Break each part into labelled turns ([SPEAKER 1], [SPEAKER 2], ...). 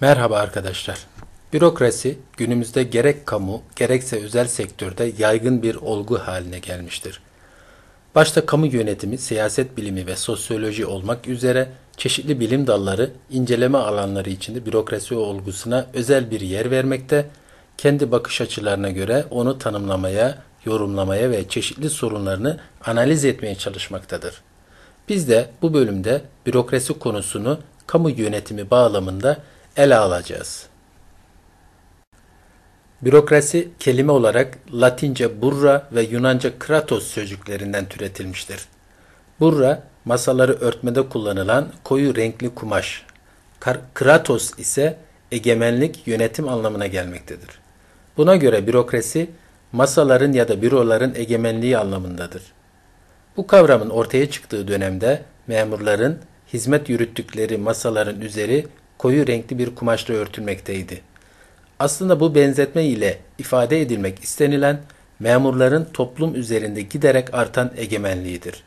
[SPEAKER 1] Merhaba arkadaşlar. Bürokrasi günümüzde gerek kamu gerekse özel sektörde yaygın bir olgu haline gelmiştir. Başta kamu yönetimi, siyaset bilimi ve sosyoloji olmak üzere çeşitli bilim dalları inceleme alanları içinde bürokrasi olgusuna özel bir yer vermekte, kendi bakış açılarına göre onu tanımlamaya, yorumlamaya ve çeşitli sorunlarını analiz etmeye çalışmaktadır. Biz de bu bölümde bürokrasi konusunu kamu yönetimi bağlamında ele alacağız. Bürokrasi kelime olarak Latince burra ve Yunanca kratos sözcüklerinden türetilmiştir. Burra, masaları örtmede kullanılan koyu renkli kumaş. Kratos ise egemenlik, yönetim anlamına gelmektedir. Buna göre bürokrasi, masaların ya da büroların egemenliği anlamındadır. Bu kavramın ortaya çıktığı dönemde memurların hizmet yürüttükleri masaların üzeri koyu renkli bir kumaşla örtülmekteydi. Aslında bu benzetme ile ifade edilmek istenilen memurların toplum üzerinde giderek artan egemenliğidir.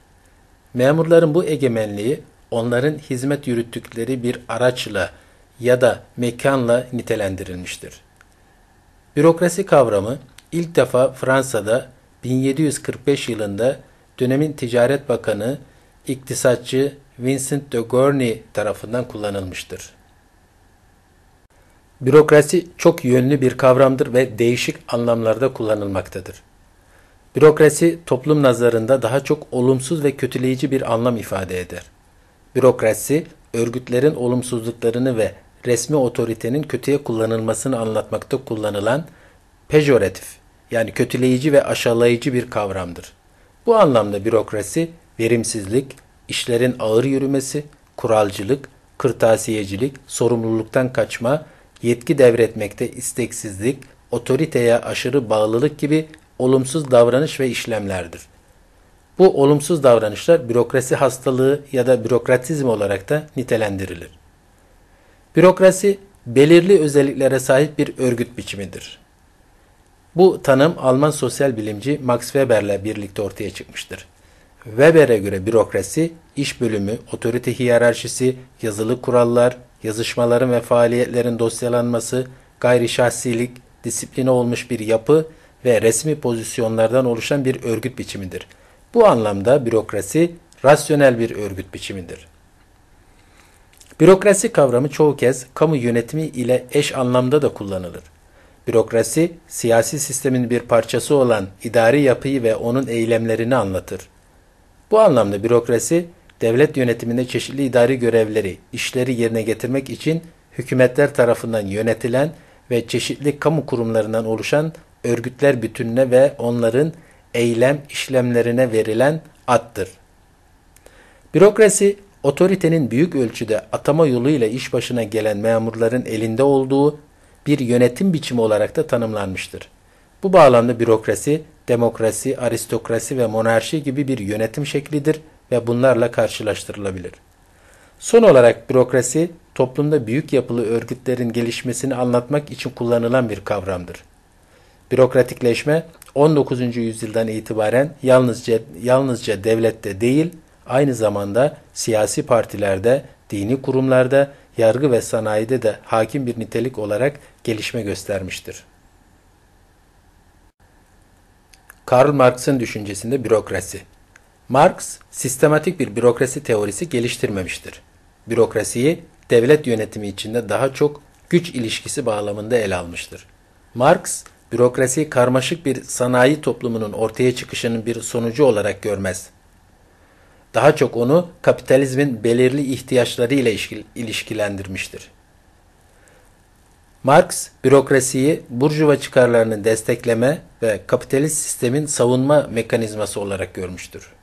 [SPEAKER 1] Memurların bu egemenliği onların hizmet yürüttükleri bir araçla ya da mekanla nitelendirilmiştir. Bürokrasi kavramı ilk defa Fransa'da 1745 yılında dönemin Ticaret Bakanı, iktisatçı Vincent de Gournay tarafından kullanılmıştır. Bürokrasi çok yönlü bir kavramdır ve değişik anlamlarda kullanılmaktadır. Bürokrasi toplum nazarında daha çok olumsuz ve kötüleyici bir anlam ifade eder. Bürokrasi, örgütlerin olumsuzluklarını ve resmi otoritenin kötüye kullanılmasını anlatmakta kullanılan pejoratif yani kötüleyici ve aşağılayıcı bir kavramdır. Bu anlamda bürokrasi, verimsizlik, işlerin ağır yürümesi, kuralcılık, kırtasiyecilik, sorumluluktan kaçma, yetki devretmekte isteksizlik, otoriteye aşırı bağlılık gibi olumsuz davranış ve işlemlerdir. Bu olumsuz davranışlar bürokrasi hastalığı ya da bürokratizm olarak da nitelendirilir. Bürokrasi belirli özelliklere sahip bir örgüt biçimidir. Bu tanım Alman sosyal bilimci Max Weber'le birlikte ortaya çıkmıştır. Weber'e göre bürokrasi, iş bölümü, otorite hiyerarşisi, yazılı kurallar, yazışmaların ve faaliyetlerin dosyalanması, gayri şahsilik, disipline olmuş bir yapı ve resmi pozisyonlardan oluşan bir örgüt biçimidir. Bu anlamda bürokrasi rasyonel bir örgüt biçimidir. Bürokrasi kavramı çoğu kez kamu yönetimi ile eş anlamda da kullanılır. Bürokrasi, siyasi sistemin bir parçası olan idari yapıyı ve onun eylemlerini anlatır. Bu anlamda bürokrasi, devlet yönetiminde çeşitli idari görevleri, işleri yerine getirmek için hükümetler tarafından yönetilen ve çeşitli kamu kurumlarından oluşan örgütler bütününe ve onların eylem işlemlerine verilen addır. Bürokrasi, otoritenin büyük ölçüde atama yoluyla iş başına gelen memurların elinde olduğu bir yönetim biçimi olarak da tanımlanmıştır. Bu bağlamda bürokrasi, demokrasi, aristokrasi ve monarşi gibi bir yönetim şeklidir ve bunlarla karşılaştırılabilir. Son olarak bürokrasi, toplumda büyük yapılı örgütlerin gelişmesini anlatmak için kullanılan bir kavramdır. Bürokratikleşme 19. yüzyıldan itibaren yalnızca yalnızca devlette değil, aynı zamanda siyasi partilerde, dini kurumlarda, yargı ve sanayide de hakim bir nitelik olarak gelişme göstermiştir. Karl Marx'ın düşüncesinde bürokrasi Marx, sistematik bir bürokrasi teorisi geliştirmemiştir. Bürokrasiyi devlet yönetimi içinde daha çok güç ilişkisi bağlamında ele almıştır. Marx, bürokrasiyi karmaşık bir sanayi toplumunun ortaya çıkışının bir sonucu olarak görmez. Daha çok onu kapitalizmin belirli ihtiyaçları ile ilişkilendirmiştir. Marx, bürokrasiyi burjuva çıkarlarını destekleme ve kapitalist sistemin savunma mekanizması olarak görmüştür.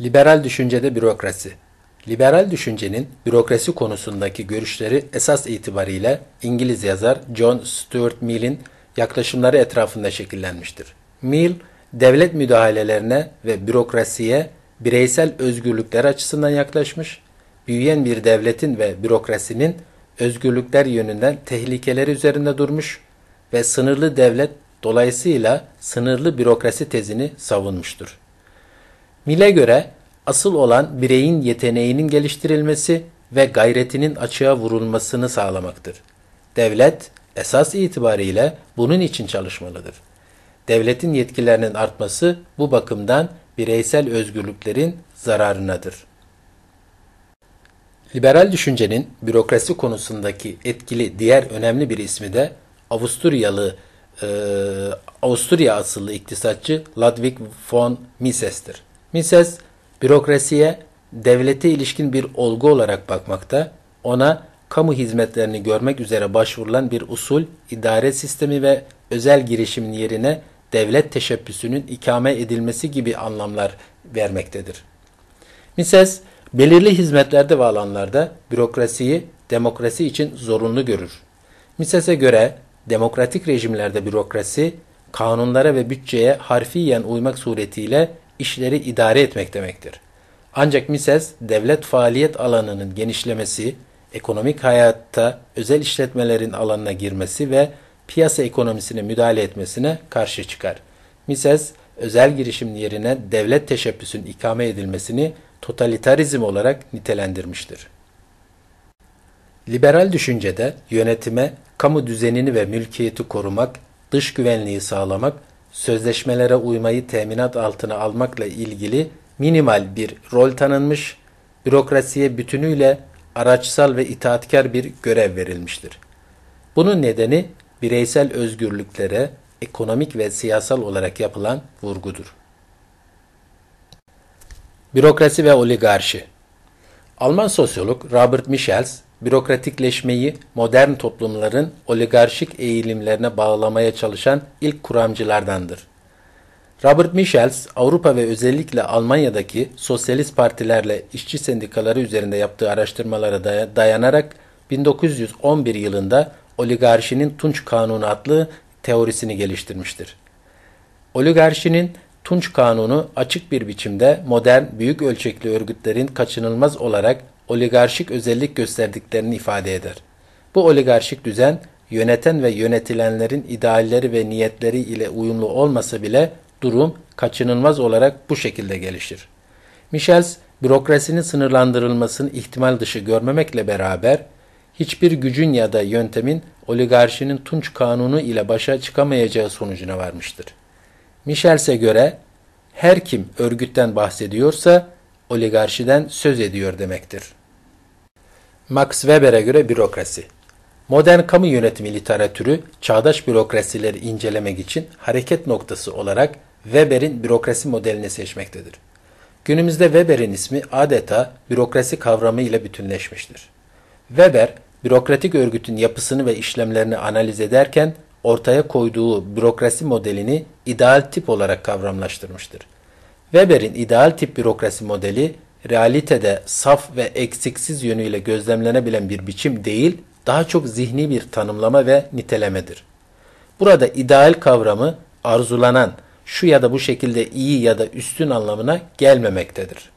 [SPEAKER 1] Liberal düşüncede bürokrasi Liberal düşüncenin bürokrasi konusundaki görüşleri esas itibariyle İngiliz yazar John Stuart Mill'in yaklaşımları etrafında şekillenmiştir. Mill, devlet müdahalelerine ve bürokrasiye bireysel özgürlükler açısından yaklaşmış, büyüyen bir devletin ve bürokrasinin özgürlükler yönünden tehlikeleri üzerinde durmuş ve sınırlı devlet dolayısıyla sınırlı bürokrasi tezini savunmuştur. Mill'e göre asıl olan bireyin yeteneğinin geliştirilmesi ve gayretinin açığa vurulmasını sağlamaktır. Devlet esas itibariyle bunun için çalışmalıdır. Devletin yetkilerinin artması bu bakımdan bireysel özgürlüklerin zararınadır. Liberal düşüncenin bürokrasi konusundaki etkili diğer önemli bir ismi de Avusturyalı e, Avusturya asıllı iktisatçı Ludwig von Mises'tir. Mises, bürokrasiye devlete ilişkin bir olgu olarak bakmakta, ona kamu hizmetlerini görmek üzere başvurulan bir usul, idare sistemi ve özel girişimin yerine devlet teşebbüsünün ikame edilmesi gibi anlamlar vermektedir. Mises, belirli hizmetlerde ve alanlarda bürokrasiyi demokrasi için zorunlu görür. Mises'e göre demokratik rejimlerde bürokrasi, kanunlara ve bütçeye harfiyen uymak suretiyle işleri idare etmek demektir. Ancak Mises, devlet faaliyet alanının genişlemesi, ekonomik hayatta özel işletmelerin alanına girmesi ve piyasa ekonomisine müdahale etmesine karşı çıkar. Mises, özel girişim yerine devlet teşebbüsün ikame edilmesini totalitarizm olarak nitelendirmiştir. Liberal düşüncede yönetime kamu düzenini ve mülkiyeti korumak, dış güvenliği sağlamak, sözleşmelere uymayı teminat altına almakla ilgili minimal bir rol tanınmış, bürokrasiye bütünüyle araçsal ve itaatkar bir görev verilmiştir. Bunun nedeni bireysel özgürlüklere ekonomik ve siyasal olarak yapılan vurgudur. Bürokrasi ve oligarşi Alman sosyolog Robert Michels, bürokratikleşmeyi modern toplumların oligarşik eğilimlerine bağlamaya çalışan ilk kuramcılardandır. Robert Michels, Avrupa ve özellikle Almanya'daki sosyalist partilerle işçi sendikaları üzerinde yaptığı araştırmalara dayanarak 1911 yılında oligarşinin Tunç Kanunu adlı teorisini geliştirmiştir. Oligarşinin Tunç Kanunu açık bir biçimde modern büyük ölçekli örgütlerin kaçınılmaz olarak oligarşik özellik gösterdiklerini ifade eder. Bu oligarşik düzen yöneten ve yönetilenlerin idealleri ve niyetleri ile uyumlu olmasa bile durum kaçınılmaz olarak bu şekilde gelişir. Michels, bürokrasinin sınırlandırılmasını ihtimal dışı görmemekle beraber hiçbir gücün ya da yöntemin oligarşinin Tunç Kanunu ile başa çıkamayacağı sonucuna varmıştır. Michels'e göre her kim örgütten bahsediyorsa oligarşiden söz ediyor demektir. Max Weber'e göre bürokrasi Modern kamu yönetimi literatürü çağdaş bürokrasileri incelemek için hareket noktası olarak Weber'in bürokrasi modelini seçmektedir. Günümüzde Weber'in ismi adeta bürokrasi kavramı ile bütünleşmiştir. Weber, bürokratik örgütün yapısını ve işlemlerini analiz ederken ortaya koyduğu bürokrasi modelini ideal tip olarak kavramlaştırmıştır. Weber'in ideal tip bürokrasi modeli, realitede saf ve eksiksiz yönüyle gözlemlenebilen bir biçim değil, daha çok zihni bir tanımlama ve nitelemedir. Burada ideal kavramı arzulanan, şu ya da bu şekilde iyi ya da üstün anlamına gelmemektedir.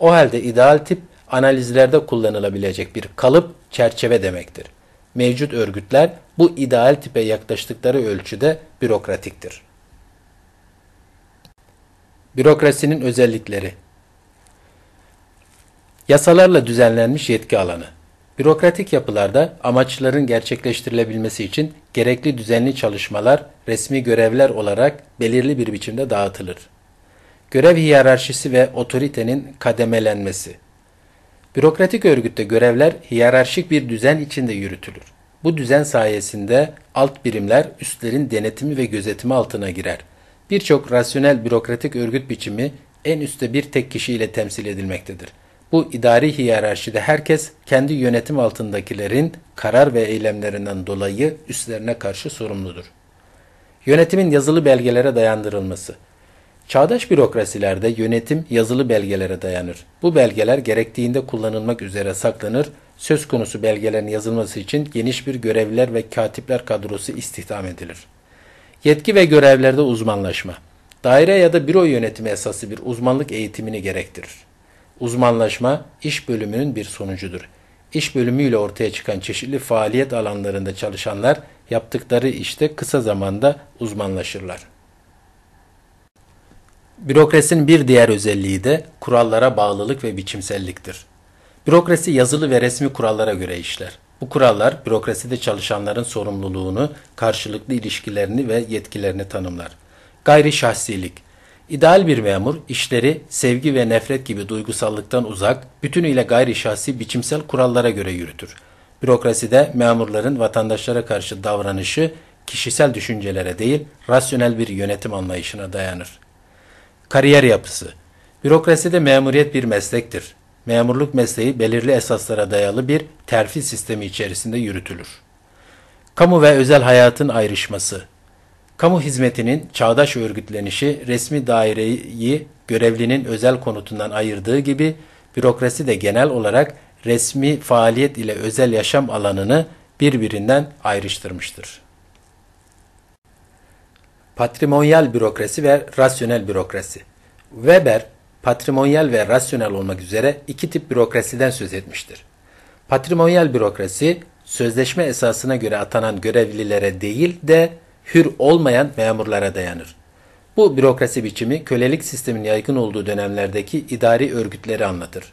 [SPEAKER 1] O halde ideal tip analizlerde kullanılabilecek bir kalıp, çerçeve demektir. Mevcut örgütler bu ideal tipe yaklaştıkları ölçüde bürokratiktir. Bürokrasinin özellikleri Yasalarla düzenlenmiş yetki alanı Bürokratik yapılarda amaçların gerçekleştirilebilmesi için gerekli düzenli çalışmalar resmi görevler olarak belirli bir biçimde dağıtılır. Görev hiyerarşisi ve otoritenin kademelenmesi Bürokratik örgütte görevler hiyerarşik bir düzen içinde yürütülür. Bu düzen sayesinde alt birimler üstlerin denetimi ve gözetimi altına girer. Birçok rasyonel bürokratik örgüt biçimi en üstte bir tek kişi ile temsil edilmektedir. Bu idari hiyerarşide herkes kendi yönetim altındakilerin karar ve eylemlerinden dolayı üstlerine karşı sorumludur. Yönetimin yazılı belgelere dayandırılması Çağdaş bürokrasilerde yönetim yazılı belgelere dayanır. Bu belgeler gerektiğinde kullanılmak üzere saklanır. Söz konusu belgelerin yazılması için geniş bir görevliler ve katipler kadrosu istihdam edilir. Yetki ve görevlerde uzmanlaşma. Daire ya da büro yönetimi esası bir uzmanlık eğitimini gerektirir. Uzmanlaşma iş bölümünün bir sonucudur. İş bölümüyle ortaya çıkan çeşitli faaliyet alanlarında çalışanlar yaptıkları işte kısa zamanda uzmanlaşırlar. Bürokrasinin bir diğer özelliği de kurallara bağlılık ve biçimselliktir. Bürokrasi yazılı ve resmi kurallara göre işler. Bu kurallar bürokraside çalışanların sorumluluğunu, karşılıklı ilişkilerini ve yetkilerini tanımlar. Gayri şahsilik. İdeal bir memur işleri sevgi ve nefret gibi duygusallıktan uzak, bütünüyle gayri şahsi biçimsel kurallara göre yürütür. Bürokraside memurların vatandaşlara karşı davranışı kişisel düşüncelere değil, rasyonel bir yönetim anlayışına dayanır. Kariyer yapısı Bürokraside memuriyet bir meslektir. Memurluk mesleği belirli esaslara dayalı bir terfi sistemi içerisinde yürütülür. Kamu ve özel hayatın ayrışması Kamu hizmetinin çağdaş örgütlenişi resmi daireyi görevlinin özel konutundan ayırdığı gibi bürokrasi de genel olarak resmi faaliyet ile özel yaşam alanını birbirinden ayrıştırmıştır. Patrimonyal bürokrasi ve rasyonel bürokrasi. Weber, patrimonyal ve rasyonel olmak üzere iki tip bürokrasiden söz etmiştir. Patrimonyal bürokrasi, sözleşme esasına göre atanan görevlilere değil de hür olmayan memurlara dayanır. Bu bürokrasi biçimi kölelik sistemin yaygın olduğu dönemlerdeki idari örgütleri anlatır.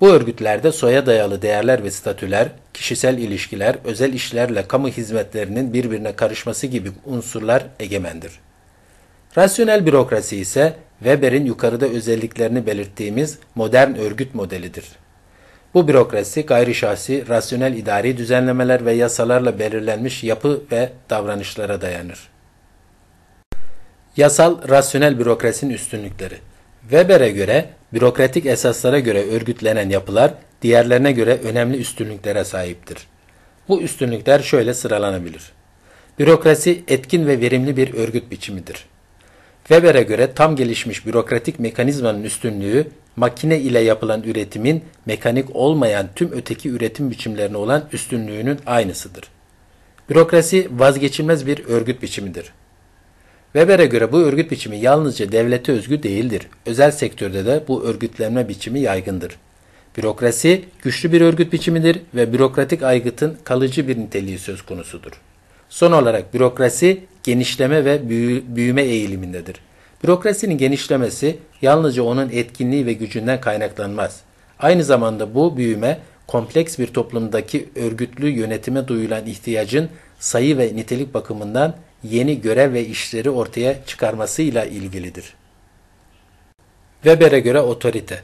[SPEAKER 1] Bu örgütlerde soya dayalı değerler ve statüler, kişisel ilişkiler, özel işlerle kamu hizmetlerinin birbirine karışması gibi unsurlar egemendir. Rasyonel bürokrasi ise Weber'in yukarıda özelliklerini belirttiğimiz modern örgüt modelidir. Bu bürokrasi gayri şahsi, rasyonel idari düzenlemeler ve yasalarla belirlenmiş yapı ve davranışlara dayanır. Yasal, rasyonel bürokrasinin üstünlükleri Weber'e göre bürokratik esaslara göre örgütlenen yapılar diğerlerine göre önemli üstünlüklere sahiptir. Bu üstünlükler şöyle sıralanabilir. Bürokrasi etkin ve verimli bir örgüt biçimidir. Weber'e göre tam gelişmiş bürokratik mekanizmanın üstünlüğü, makine ile yapılan üretimin mekanik olmayan tüm öteki üretim biçimlerine olan üstünlüğünün aynısıdır. Bürokrasi vazgeçilmez bir örgüt biçimidir. Weber'e göre bu örgüt biçimi yalnızca devlete özgü değildir. Özel sektörde de bu örgütlenme biçimi yaygındır. Bürokrasi güçlü bir örgüt biçimidir ve bürokratik aygıtın kalıcı bir niteliği söz konusudur. Son olarak bürokrasi genişleme ve büyüme eğilimindedir. Bürokrasinin genişlemesi yalnızca onun etkinliği ve gücünden kaynaklanmaz. Aynı zamanda bu büyüme kompleks bir toplumdaki örgütlü yönetime duyulan ihtiyacın sayı ve nitelik bakımından yeni görev ve işleri ortaya çıkarmasıyla ilgilidir. Weber'e göre otorite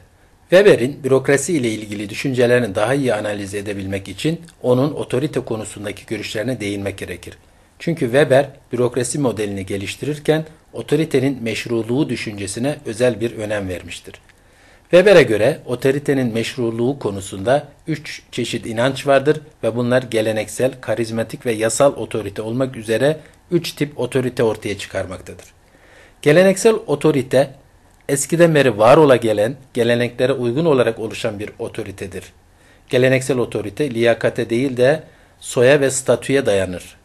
[SPEAKER 1] Weber'in bürokrasi ile ilgili düşüncelerini daha iyi analiz edebilmek için onun otorite konusundaki görüşlerine değinmek gerekir. Çünkü Weber bürokrasi modelini geliştirirken otoritenin meşruluğu düşüncesine özel bir önem vermiştir. Weber'e göre otoritenin meşruluğu konusunda üç çeşit inanç vardır ve bunlar geleneksel, karizmatik ve yasal otorite olmak üzere üç tip otorite ortaya çıkarmaktadır. Geleneksel otorite, eskiden beri var ola gelen, geleneklere uygun olarak oluşan bir otoritedir. Geleneksel otorite liyakate değil de soya ve statüye dayanır.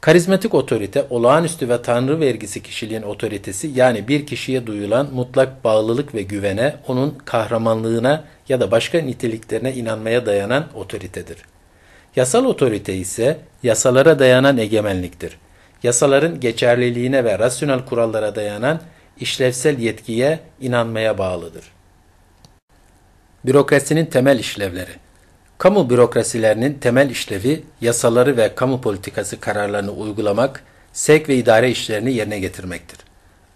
[SPEAKER 1] Karizmatik otorite, olağanüstü ve tanrı vergisi kişiliğin otoritesi yani bir kişiye duyulan mutlak bağlılık ve güvene, onun kahramanlığına ya da başka niteliklerine inanmaya dayanan otoritedir. Yasal otorite ise yasalara dayanan egemenliktir. Yasaların geçerliliğine ve rasyonel kurallara dayanan işlevsel yetkiye inanmaya bağlıdır. Bürokrasinin temel işlevleri Kamu bürokrasilerinin temel işlevi yasaları ve kamu politikası kararlarını uygulamak, sevk ve idare işlerini yerine getirmektir.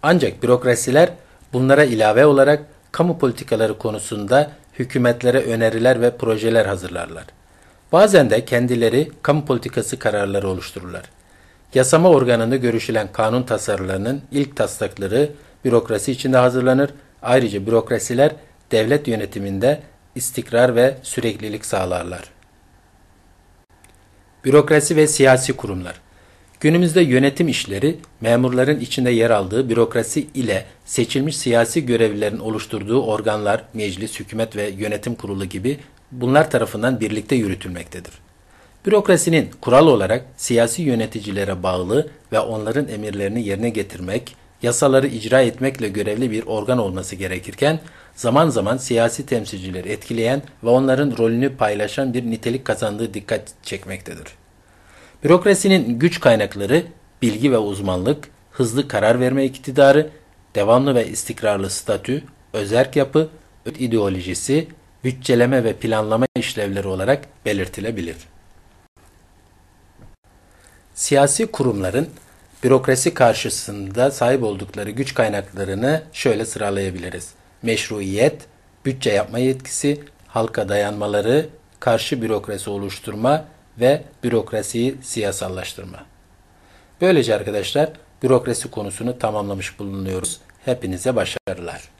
[SPEAKER 1] Ancak bürokrasiler bunlara ilave olarak kamu politikaları konusunda hükümetlere öneriler ve projeler hazırlarlar. Bazen de kendileri kamu politikası kararları oluştururlar. Yasama organında görüşülen kanun tasarılarının ilk taslakları bürokrasi içinde hazırlanır. Ayrıca bürokrasiler devlet yönetiminde istikrar ve süreklilik sağlarlar. Bürokrasi ve siyasi kurumlar Günümüzde yönetim işleri memurların içinde yer aldığı bürokrasi ile seçilmiş siyasi görevlilerin oluşturduğu organlar, meclis, hükümet ve yönetim kurulu gibi bunlar tarafından birlikte yürütülmektedir. Bürokrasinin kural olarak siyasi yöneticilere bağlı ve onların emirlerini yerine getirmek, yasaları icra etmekle görevli bir organ olması gerekirken, zaman zaman siyasi temsilcileri etkileyen ve onların rolünü paylaşan bir nitelik kazandığı dikkat çekmektedir. Bürokrasinin güç kaynakları, bilgi ve uzmanlık, hızlı karar verme iktidarı, devamlı ve istikrarlı statü, özerk yapı, ideolojisi, bütçeleme ve planlama işlevleri olarak belirtilebilir. Siyasi kurumların bürokrasi karşısında sahip oldukları güç kaynaklarını şöyle sıralayabiliriz. Meşruiyet, bütçe yapma yetkisi, halka dayanmaları, karşı bürokrasi oluşturma ve bürokrasiyi siyasallaştırma. Böylece arkadaşlar bürokrasi konusunu tamamlamış bulunuyoruz. Hepinize başarılar.